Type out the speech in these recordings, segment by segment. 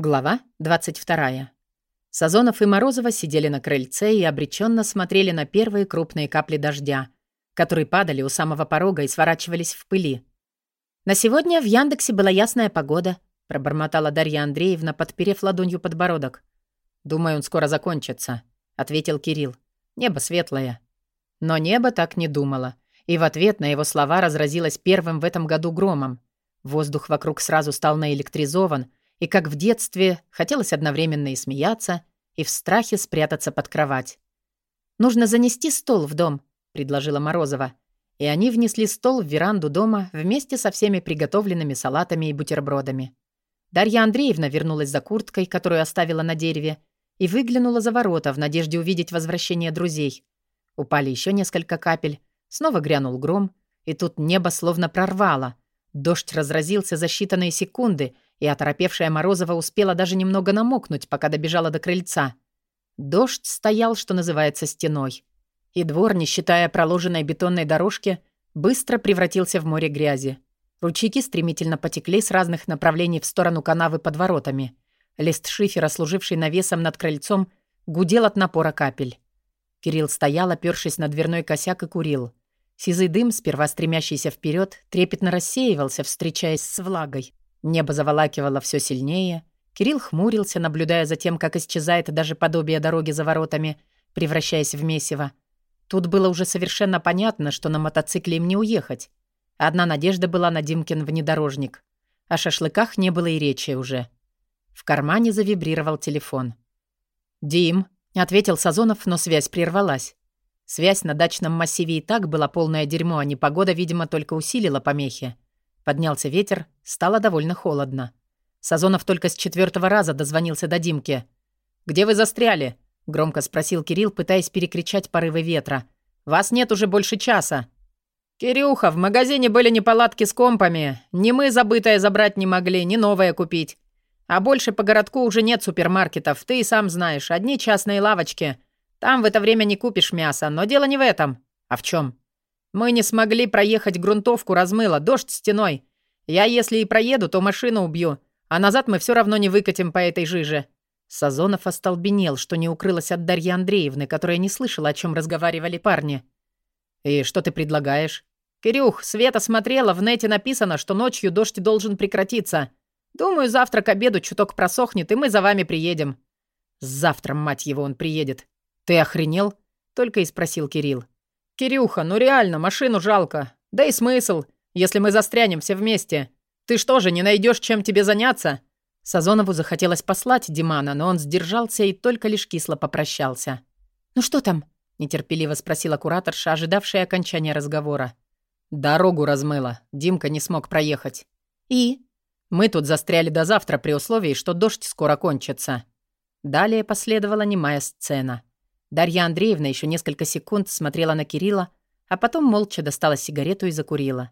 Глава 22. Сазонов и Морозова сидели на крыльце и обреченно смотрели на первые крупные капли дождя, которые падали у самого порога и сворачивались в пыли. «На сегодня в Яндексе была ясная погода», пробормотала Дарья Андреевна, подперев ладонью подбородок. «Думаю, он скоро закончится», — ответил Кирилл. «Небо светлое». Но небо так не думало, и в ответ на его слова разразилось первым в этом году громом. Воздух вокруг сразу стал наэлектризован — и, как в детстве, хотелось одновременно и смеяться, и в страхе спрятаться под кровать. «Нужно занести стол в дом», — предложила Морозова. И они внесли стол в веранду дома вместе со всеми приготовленными салатами и бутербродами. Дарья Андреевна вернулась за курткой, которую оставила на дереве, и выглянула за ворота в надежде увидеть возвращение друзей. Упали еще несколько капель, снова грянул гром, и тут небо словно прорвало. Дождь разразился за считанные секунды — и оторопевшая Морозова успела даже немного намокнуть, пока добежала до крыльца. Дождь стоял, что называется, стеной. И двор, не считая проложенной бетонной дорожки, быстро превратился в море грязи. Ручейки стремительно потекли с разных направлений в сторону канавы под воротами. Лист шифера, служивший навесом над крыльцом, гудел от напора капель. Кирилл стоял, опёршись на дверной косяк и курил. Сизый дым, сперва стремящийся вперед, трепетно рассеивался, встречаясь с влагой. Небо заволакивало все сильнее. Кирилл хмурился, наблюдая за тем, как исчезает даже подобие дороги за воротами, превращаясь в месиво. Тут было уже совершенно понятно, что на мотоцикле им не уехать. Одна надежда была на Димкин внедорожник. О шашлыках не было и речи уже. В кармане завибрировал телефон. «Дим», — ответил Сазонов, но связь прервалась. Связь на дачном массиве и так была полное дерьмо, а непогода, видимо, только усилила помехи. Поднялся ветер, стало довольно холодно. Сазонов только с четвертого раза дозвонился до Димки. «Где вы застряли?» — громко спросил Кирилл, пытаясь перекричать порывы ветра. «Вас нет уже больше часа». «Кирюха, в магазине были неполадки с компами. Ни мы забытое забрать не могли, ни новое купить. А больше по городку уже нет супермаркетов, ты и сам знаешь, одни частные лавочки. Там в это время не купишь мясо, но дело не в этом. А в чем? Мы не смогли проехать грунтовку, размыло, дождь стеной. Я, если и проеду, то машину убью, а назад мы все равно не выкатим по этой жиже». Сазонов остолбенел, что не укрылась от Дарьи Андреевны, которая не слышала, о чем разговаривали парни. «И что ты предлагаешь?» «Кирюх, Света смотрела, в нете написано, что ночью дождь должен прекратиться. Думаю, завтра к обеду чуток просохнет, и мы за вами приедем». «Завтра, мать его, он приедет». «Ты охренел?» — только и спросил Кирилл. «Кирюха, ну реально, машину жалко. Да и смысл, если мы застрянем все вместе. Ты что же, не найдешь, чем тебе заняться?» Сазонову захотелось послать Димана, но он сдержался и только лишь кисло попрощался. «Ну что там?» — нетерпеливо спросила кураторша, ожидавшая окончания разговора. «Дорогу размыло. Димка не смог проехать». «И?» «Мы тут застряли до завтра при условии, что дождь скоро кончится». Далее последовала немая сцена. Дарья Андреевна еще несколько секунд смотрела на Кирилла, а потом молча достала сигарету и закурила.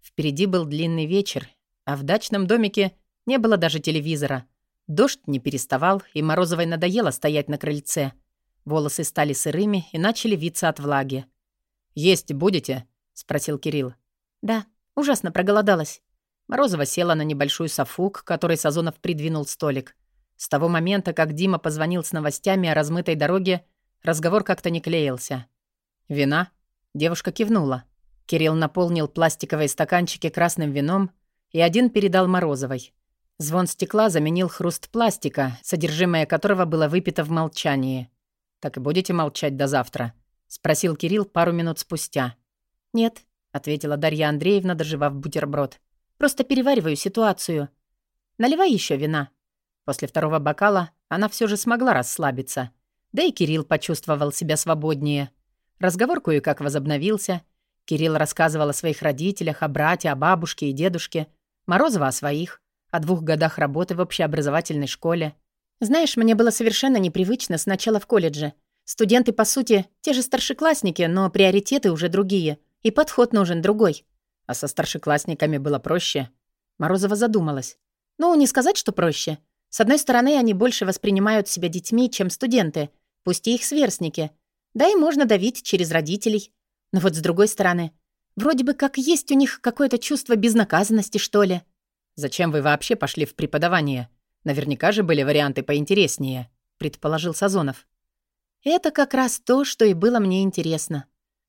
Впереди был длинный вечер, а в дачном домике не было даже телевизора. Дождь не переставал, и Морозовой надоело стоять на крыльце. Волосы стали сырыми и начали виться от влаги. «Есть будете?» — спросил Кирилл. «Да, ужасно проголодалась». Морозова села на небольшую софу, к которой Сазонов придвинул столик. С того момента, как Дима позвонил с новостями о размытой дороге, Разговор как-то не клеился. «Вина?» Девушка кивнула. Кирилл наполнил пластиковые стаканчики красным вином и один передал Морозовой. Звон стекла заменил хруст пластика, содержимое которого было выпито в молчании. «Так и будете молчать до завтра?» — спросил Кирилл пару минут спустя. «Нет», — ответила Дарья Андреевна, доживав бутерброд. «Просто перевариваю ситуацию. Наливай еще вина». После второго бокала она все же смогла расслабиться. Да и Кирилл почувствовал себя свободнее. Разговор кое-как возобновился. Кирилл рассказывал о своих родителях, о брате, о бабушке и дедушке. Морозова о своих, о двух годах работы в общеобразовательной школе. «Знаешь, мне было совершенно непривычно сначала в колледже. Студенты, по сути, те же старшеклассники, но приоритеты уже другие, и подход нужен другой. А со старшеклассниками было проще». Морозова задумалась. «Ну, не сказать, что проще. С одной стороны, они больше воспринимают себя детьми, чем студенты — пусть и их сверстники. Да и можно давить через родителей. Но вот с другой стороны, вроде бы как есть у них какое-то чувство безнаказанности, что ли. «Зачем вы вообще пошли в преподавание?» Наверняка же были варианты поинтереснее, предположил Сазонов. Это как раз то, что и было мне интересно.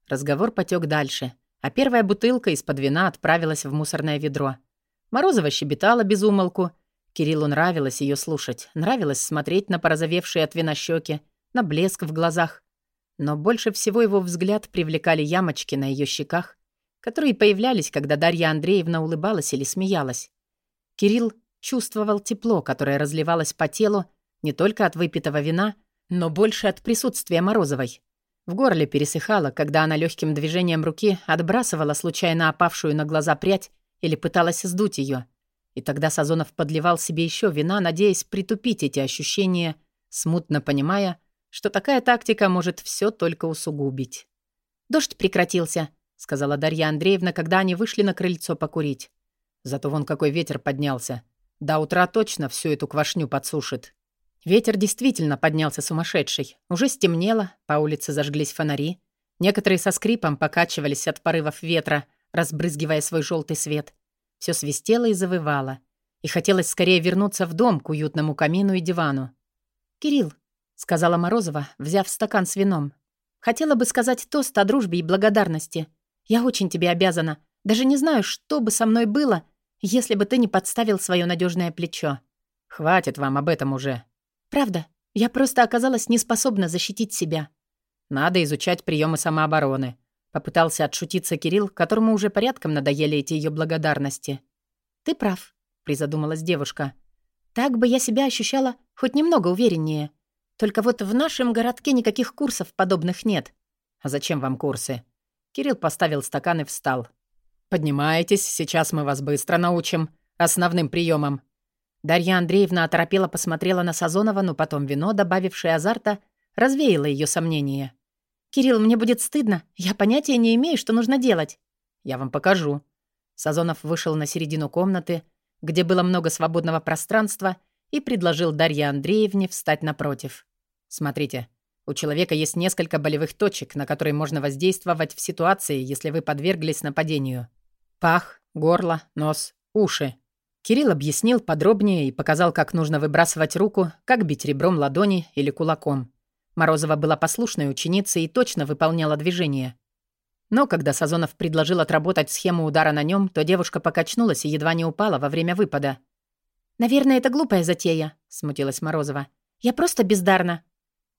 Разговор потек дальше, а первая бутылка из-под вина отправилась в мусорное ведро. Морозова щебетала без умолку. Кириллу нравилось ее слушать, нравилось смотреть на порозовевшие от вина щеки, на блеск в глазах. Но больше всего его взгляд привлекали ямочки на ее щеках, которые появлялись, когда Дарья Андреевна улыбалась или смеялась. Кирилл чувствовал тепло, которое разливалось по телу не только от выпитого вина, но больше от присутствия Морозовой. В горле пересыхало, когда она легким движением руки отбрасывала случайно опавшую на глаза прядь или пыталась сдуть ее. И тогда Сазонов подливал себе еще вина, надеясь притупить эти ощущения, смутно понимая, что такая тактика может все только усугубить. «Дождь прекратился», — сказала Дарья Андреевна, когда они вышли на крыльцо покурить. Зато вон какой ветер поднялся. До утра точно всю эту квашню подсушит. Ветер действительно поднялся сумасшедший. Уже стемнело, по улице зажглись фонари. Некоторые со скрипом покачивались от порывов ветра, разбрызгивая свой желтый свет. Все свистело и завывало. И хотелось скорее вернуться в дом к уютному камину и дивану. «Кирилл», — сказала Морозова, взяв стакан с вином, «хотела бы сказать тост о дружбе и благодарности. Я очень тебе обязана. Даже не знаю, что бы со мной было, если бы ты не подставил свое надежное плечо». «Хватит вам об этом уже», Правда, я просто оказалась неспособна защитить себя. Надо изучать приемы самообороны. Попытался отшутиться Кирилл, которому уже порядком надоели эти ее благодарности. Ты прав, призадумалась девушка. Так бы я себя ощущала хоть немного увереннее. Только вот в нашем городке никаких курсов подобных нет. А зачем вам курсы? Кирилл поставил стакан и встал. Поднимайтесь, сейчас мы вас быстро научим основным приемам. Дарья Андреевна оторопела посмотрела на Сазонова, но потом вино, добавившее азарта, развеяло ее сомнения. «Кирилл, мне будет стыдно. Я понятия не имею, что нужно делать». «Я вам покажу». Сазонов вышел на середину комнаты, где было много свободного пространства, и предложил Дарье Андреевне встать напротив. «Смотрите, у человека есть несколько болевых точек, на которые можно воздействовать в ситуации, если вы подверглись нападению. Пах, горло, нос, уши. Кирилл объяснил подробнее и показал, как нужно выбрасывать руку, как бить ребром ладони или кулаком. Морозова была послушной ученицей и точно выполняла движение. Но когда Сазонов предложил отработать схему удара на нем, то девушка покачнулась и едва не упала во время выпада. «Наверное, это глупая затея», — смутилась Морозова. «Я просто бездарна».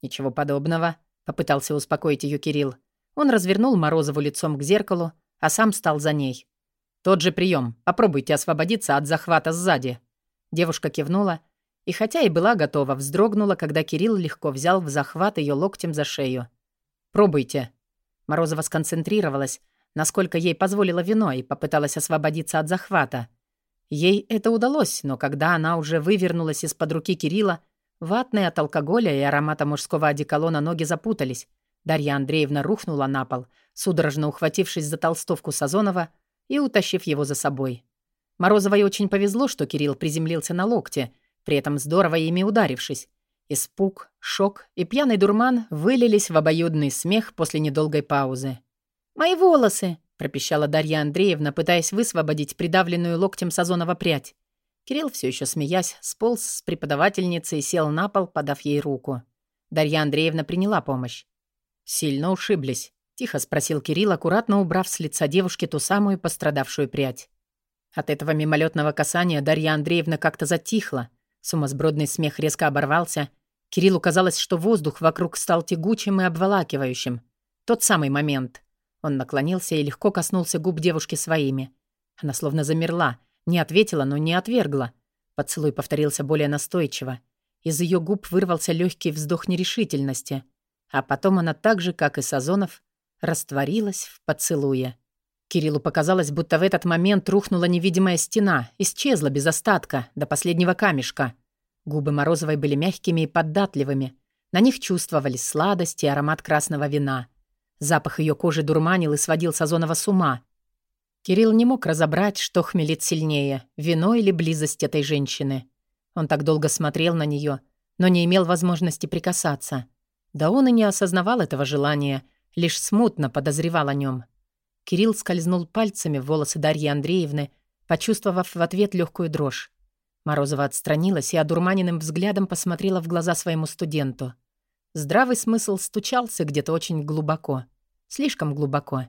«Ничего подобного», — попытался успокоить ее Кирилл. Он развернул Морозову лицом к зеркалу, а сам стал за ней. «Тот же прием. Попробуйте освободиться от захвата сзади». Девушка кивнула, и хотя и была готова, вздрогнула, когда Кирилл легко взял в захват ее локтем за шею. «Пробуйте». Морозова сконцентрировалась, насколько ей позволило вино, и попыталась освободиться от захвата. Ей это удалось, но когда она уже вывернулась из-под руки Кирилла, ватные от алкоголя и аромата мужского одеколона ноги запутались. Дарья Андреевна рухнула на пол, судорожно ухватившись за толстовку Сазонова, и утащив его за собой. Морозовой очень повезло, что Кирилл приземлился на локте, при этом здорово ими ударившись. Испуг, шок и пьяный дурман вылились в обоюдный смех после недолгой паузы. «Мои волосы!» — пропищала Дарья Андреевна, пытаясь высвободить придавленную локтем Сазонова прядь. Кирилл, все еще смеясь, сполз с преподавательницы и сел на пол, подав ей руку. Дарья Андреевна приняла помощь. Сильно ушиблись. Тихо спросил Кирилл, аккуратно убрав с лица девушки ту самую пострадавшую прядь. От этого мимолетного касания Дарья Андреевна как-то затихла. Сумасбродный смех резко оборвался. Кириллу казалось, что воздух вокруг стал тягучим и обволакивающим. Тот самый момент. Он наклонился и легко коснулся губ девушки своими. Она словно замерла, не ответила, но не отвергла. Поцелуй повторился более настойчиво. Из ее губ вырвался легкий вздох нерешительности. А потом она так же, как и Сазонов, растворилась в поцелуе. Кириллу показалось, будто в этот момент рухнула невидимая стена, исчезла без остатка, до последнего камешка. Губы Морозовой были мягкими и податливыми. На них чувствовались сладость и аромат красного вина. Запах ее кожи дурманил и сводил Сазонова с ума. Кирилл не мог разобрать, что хмелит сильнее, вино или близость этой женщины. Он так долго смотрел на нее, но не имел возможности прикасаться. Да он и не осознавал этого желания — лишь смутно подозревал о нем. Кирилл скользнул пальцами в волосы Дарьи Андреевны, почувствовав в ответ легкую дрожь. Морозова отстранилась и одурманенным взглядом посмотрела в глаза своему студенту. Здравый смысл стучался где-то очень глубоко. Слишком глубоко.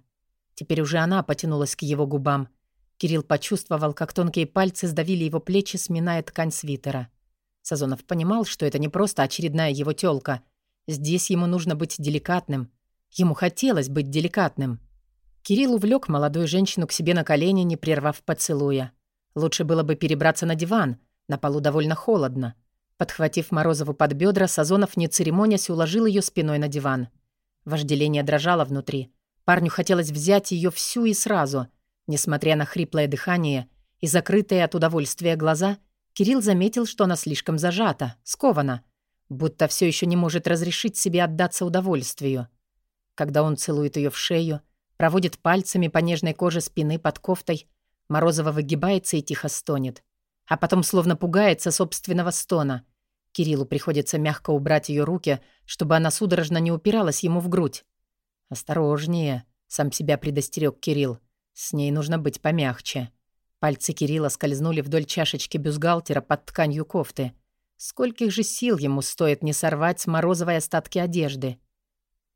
Теперь уже она потянулась к его губам. Кирилл почувствовал, как тонкие пальцы сдавили его плечи, сминая ткань свитера. Сазонов понимал, что это не просто очередная его тёлка. Здесь ему нужно быть деликатным. Ему хотелось быть деликатным. Кирилл увлек молодую женщину к себе на колени, не прервав поцелуя. Лучше было бы перебраться на диван. На полу довольно холодно. Подхватив Морозову под бедра, Сазонов, не церемонясь, уложил ее спиной на диван. Вожделение дрожало внутри. Парню хотелось взять ее всю и сразу. Несмотря на хриплое дыхание и закрытые от удовольствия глаза, Кирилл заметил, что она слишком зажата, скована, будто все еще не может разрешить себе отдаться удовольствию. Когда он целует ее в шею, проводит пальцами по нежной коже спины под кофтой, Морозова выгибается и тихо стонет. А потом словно пугается собственного стона. Кириллу приходится мягко убрать ее руки, чтобы она судорожно не упиралась ему в грудь. «Осторожнее», — сам себя предостерег Кирилл. «С ней нужно быть помягче». Пальцы Кирилла скользнули вдоль чашечки бюстгальтера под тканью кофты. Скольких же сил ему стоит не сорвать с Морозовой остатки одежды?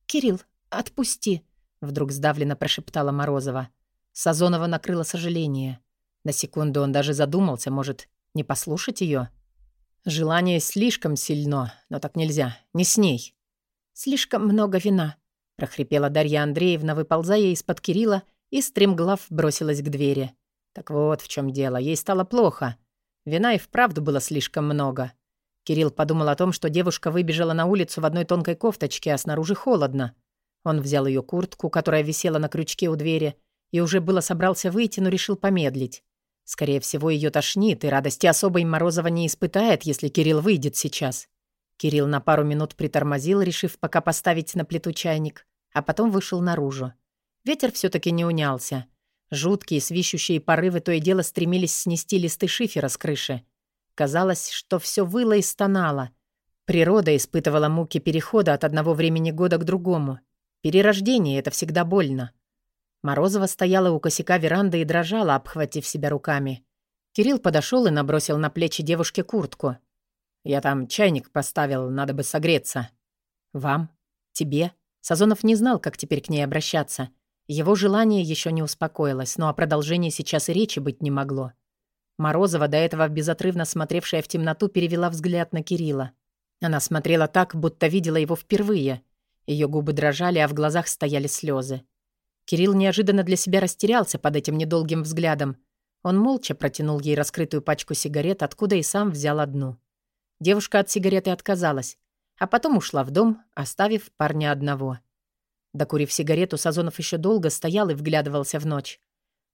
«Кирилл, отпусти», — вдруг сдавленно прошептала Морозова. Сазонова накрыло сожаление. На секунду он даже задумался, может, не послушать ее? Желание слишком сильно, но так нельзя, не с ней. «Слишком много вина», — прохрипела Дарья Андреевна, выползая из-под Кирилла, и стремглав бросилась к двери. Так вот в чем дело, ей стало плохо. Вина и вправду было слишком много. Кирилл подумал о том, что девушка выбежала на улицу в одной тонкой кофточке, а снаружи холодно. Он взял ее куртку, которая висела на крючке у двери, и уже было собрался выйти, но решил помедлить. Скорее всего, ее тошнит, и радости особой Морозова не испытает, если Кирилл выйдет сейчас. Кирилл на пару минут притормозил, решив пока поставить на плиту чайник, а потом вышел наружу. Ветер все таки не унялся. Жуткие свищущие порывы то и дело стремились снести листы шифера с крыши. Казалось, что все выло и стонало. Природа испытывала муки перехода от одного времени года к другому. Перерождение — это всегда больно. Морозова стояла у косяка веранды и дрожала, обхватив себя руками. Кирилл подошел и набросил на плечи девушки куртку. «Я там чайник поставил, надо бы согреться». «Вам? Тебе?» Сазонов не знал, как теперь к ней обращаться. Его желание еще не успокоилось, но о продолжении сейчас и речи быть не могло. Морозова, до этого безотрывно смотревшая в темноту, перевела взгляд на Кирилла. Она смотрела так, будто видела его впервые. Ее губы дрожали, а в глазах стояли слезы. Кирилл неожиданно для себя растерялся под этим недолгим взглядом. Он молча протянул ей раскрытую пачку сигарет, откуда и сам взял одну. Девушка от сигареты отказалась, а потом ушла в дом, оставив парня одного. Докурив сигарету, Сазонов еще долго стоял и вглядывался в ночь.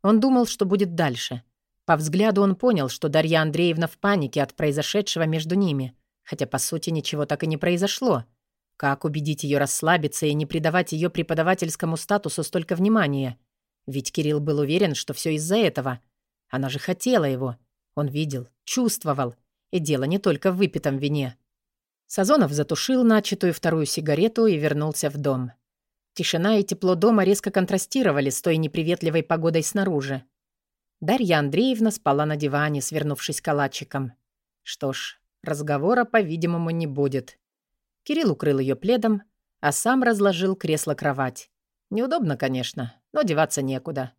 Он думал, что будет дальше. По взгляду он понял, что Дарья Андреевна в панике от произошедшего между ними, хотя, по сути, ничего так и не произошло — как убедить ее расслабиться и не придавать ее преподавательскому статусу столько внимания? Ведь Кирилл был уверен, что все из-за этого. Она же хотела его. Он видел, чувствовал. И дело не только в выпитом вине. Сазонов затушил начатую вторую сигарету и вернулся в дом. Тишина и тепло дома резко контрастировали с той неприветливой погодой снаружи. Дарья Андреевна спала на диване, свернувшись калачиком. Что ж, разговора, по-видимому, не будет. Кирилл укрыл ее пледом, а сам разложил кресло-кровать. Неудобно, конечно, но деваться некуда.